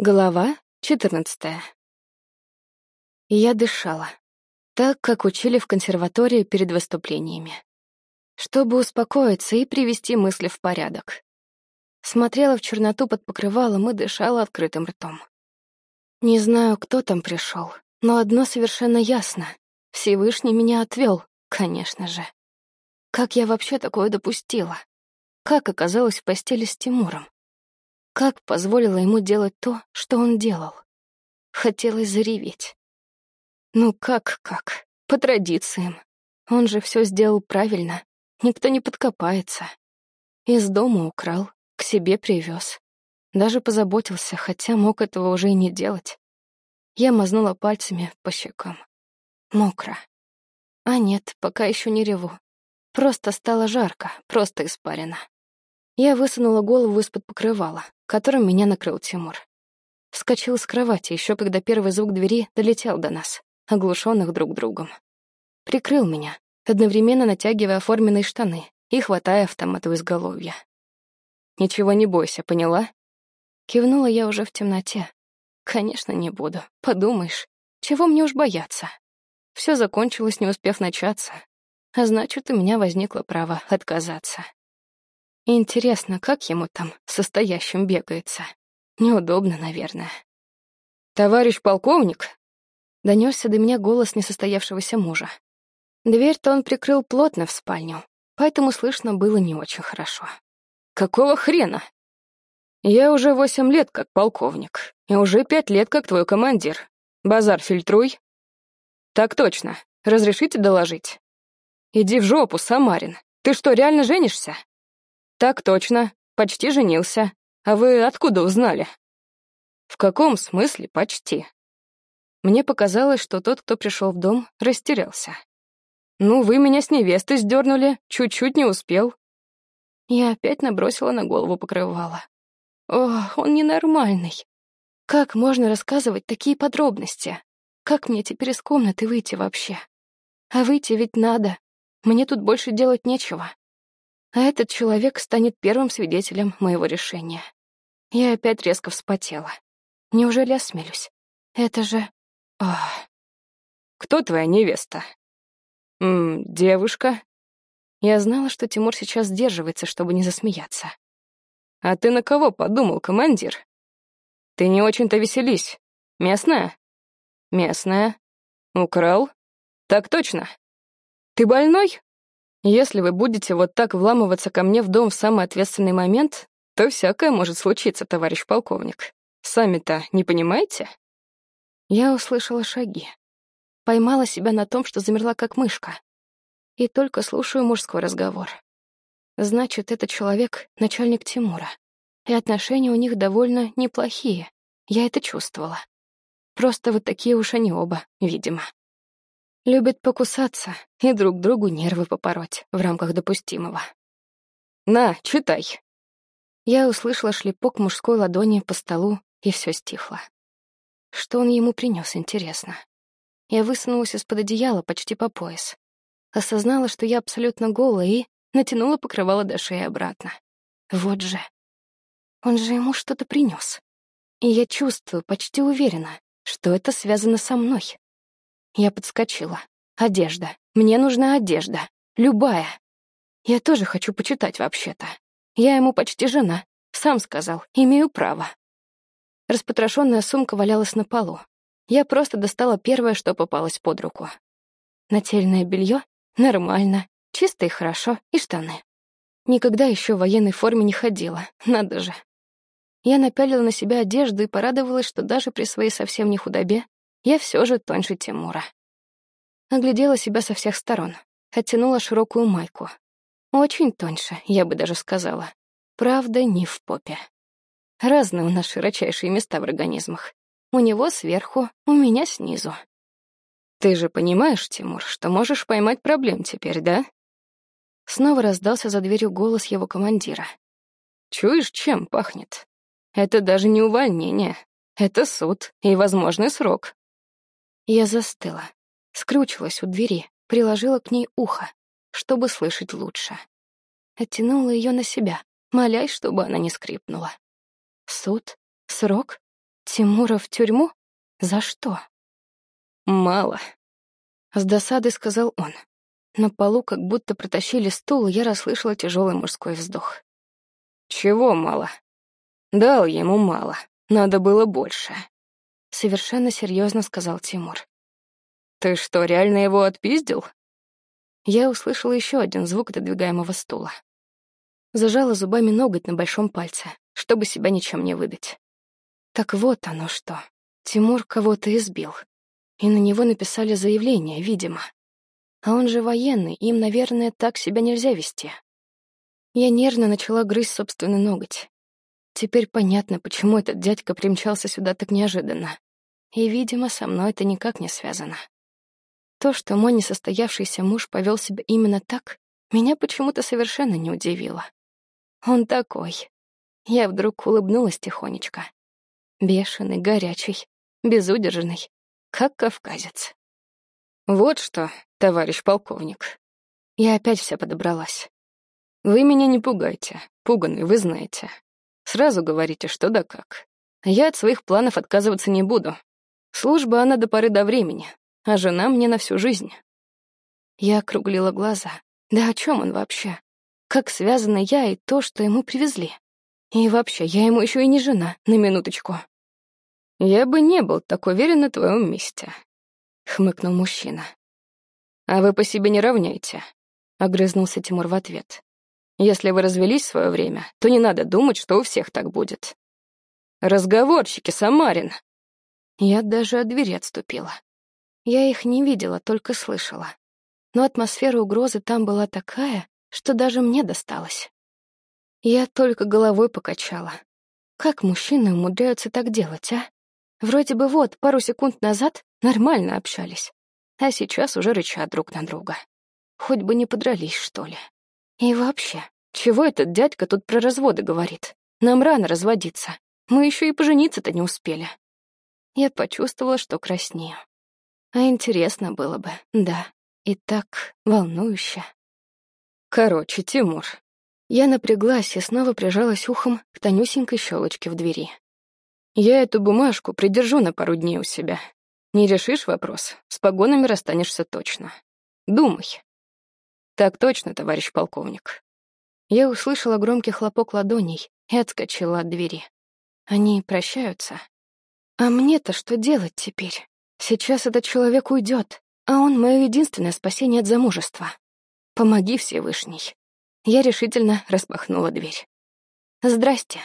Глава 14. Я дышала, так, как учили в консерватории перед выступлениями, чтобы успокоиться и привести мысли в порядок. Смотрела в черноту под покрывалом и дышала открытым ртом. Не знаю, кто там пришел, но одно совершенно ясно. Всевышний меня отвел, конечно же. Как я вообще такое допустила? Как оказалась в постели с Тимуром? Как позволила ему делать то, что он делал? Хотелось зареветь. Ну как-как? По традициям. Он же все сделал правильно. Никто не подкопается. Из дома украл, к себе привез. Даже позаботился, хотя мог этого уже и не делать. Я мазнула пальцами по щекам. Мокро. А нет, пока еще не реву. Просто стало жарко, просто испарено. Я высунула голову из-под покрывала, которым меня накрыл Тимур. Вскочил с кровати, еще когда первый звук двери долетел до нас, оглушенных друг другом. Прикрыл меня, одновременно натягивая оформленные штаны и хватая автомат в изголовье. «Ничего не бойся, поняла?» Кивнула я уже в темноте. «Конечно, не буду. Подумаешь, чего мне уж бояться?» Все закончилось, не успев начаться, а значит, у меня возникло право отказаться. Интересно, как ему там состоящим бегается? Неудобно, наверное. «Товарищ полковник!» Донесся до меня голос несостоявшегося мужа. Дверь-то он прикрыл плотно в спальню, поэтому слышно было не очень хорошо. «Какого хрена?» «Я уже восемь лет как полковник, и уже пять лет как твой командир. Базар фильтруй». «Так точно. Разрешите доложить?» «Иди в жопу, Самарин. Ты что, реально женишься?» «Так точно. Почти женился. А вы откуда узнали?» «В каком смысле почти?» Мне показалось, что тот, кто пришел в дом, растерялся. «Ну, вы меня с невесты сдернули, чуть-чуть не успел». Я опять набросила на голову покрывало. «Ох, он ненормальный. Как можно рассказывать такие подробности? Как мне теперь из комнаты выйти вообще? А выйти ведь надо. Мне тут больше делать нечего а этот человек станет первым свидетелем моего решения. Я опять резко вспотела. Неужели осмелюсь? Это же... Ах. Кто твоя невеста? М девушка. Я знала, что Тимур сейчас сдерживается, чтобы не засмеяться. А ты на кого подумал, командир? Ты не очень-то веселись. Местная? Местная. Украл? Так точно. Ты больной? Если вы будете вот так вламываться ко мне в дом в самый ответственный момент, то всякое может случиться, товарищ полковник. Сами-то не понимаете? Я услышала шаги. Поймала себя на том, что замерла как мышка. И только слушаю мужской разговор. Значит, этот человек — начальник Тимура. И отношения у них довольно неплохие. Я это чувствовала. Просто вот такие уж они оба, видимо. Любят покусаться и друг другу нервы попороть в рамках допустимого. «На, читай!» Я услышала шлепок мужской ладони по столу, и все стихло. Что он ему принес, интересно? Я высунулась из-под одеяла почти по пояс. Осознала, что я абсолютно голая, и натянула покрывало до шеи обратно. Вот же. Он же ему что-то принес. И я чувствую, почти уверена, что это связано со мной. Я подскочила. Одежда. Мне нужна одежда. Любая. Я тоже хочу почитать вообще-то. Я ему почти жена. Сам сказал, имею право. Распотрошенная сумка валялась на полу. Я просто достала первое, что попалось под руку. Нательное белье нормально, чисто и хорошо, и штаны. Никогда еще в военной форме не ходила, надо же. Я напялила на себя одежду и порадовалась, что даже при своей совсем не худобе я все же тоньше Тимура. Оглядела себя со всех сторон, оттянула широкую майку. Очень тоньше, я бы даже сказала. Правда, не в попе. Разные у нас широчайшие места в организмах. У него сверху, у меня снизу. Ты же понимаешь, Тимур, что можешь поймать проблем теперь, да? Снова раздался за дверью голос его командира. Чуешь, чем пахнет? Это даже не увольнение. Это суд и возможный срок. Я застыла, скрючилась у двери, приложила к ней ухо, чтобы слышать лучше. Оттянула ее на себя, молясь, чтобы она не скрипнула. Суд? Срок? Тимура в тюрьму? За что? Мало. С досадой сказал он. На полу как будто протащили стул, я расслышала тяжелый мужской вздох. Чего мало? Дал ему мало. Надо было больше. Совершенно серьезно сказал Тимур. Ты что, реально его отпиздил? Я услышала еще один звук отодвигаемого стула. Зажала зубами ноготь на большом пальце, чтобы себя ничем не выдать. Так вот оно что. Тимур кого-то избил. И на него написали заявление, видимо. А он же военный, им, наверное, так себя нельзя вести. Я нервно начала грызть собственный ноготь. Теперь понятно, почему этот дядька примчался сюда так неожиданно. И, видимо, со мной это никак не связано. То, что мой несостоявшийся муж повел себя именно так, меня почему-то совершенно не удивило. Он такой. Я вдруг улыбнулась тихонечко. Бешеный, горячий, безудержный, как кавказец. Вот что, товарищ полковник. Я опять вся подобралась. Вы меня не пугайте, пуганый, вы знаете. Сразу говорите, что да как. Я от своих планов отказываться не буду. Служба она до поры до времени, а жена мне на всю жизнь. Я округлила глаза. Да о чем он вообще? Как связаны я и то, что ему привезли? И вообще, я ему еще и не жена, на минуточку. Я бы не был так уверен на твоем месте, хмыкнул мужчина. А вы по себе не равняйте, огрызнулся Тимур в ответ. Если вы развелись в свое время, то не надо думать, что у всех так будет. Разговорчики, Самарин. Я даже от двери отступила. Я их не видела, только слышала. Но атмосфера угрозы там была такая, что даже мне досталось. Я только головой покачала. Как мужчины умудряются так делать, а? Вроде бы вот, пару секунд назад нормально общались, а сейчас уже рычат друг на друга. Хоть бы не подрались, что ли. И вообще, чего этот дядька тут про разводы говорит? Нам рано разводиться. Мы еще и пожениться-то не успели. Я почувствовала, что краснею. А интересно было бы, да, и так волнующе. Короче, Тимур. Я напряглась и снова прижалась ухом к тонюсенькой щелочке в двери. Я эту бумажку придержу на пару дней у себя. Не решишь вопрос, с погонами расстанешься точно. Думай. Так точно, товарищ полковник. Я услышала громкий хлопок ладоней и отскочила от двери. Они прощаются. А мне-то что делать теперь? Сейчас этот человек уйдет, а он — мое единственное спасение от замужества. Помоги, Всевышний. Я решительно распахнула дверь. «Здрасте»,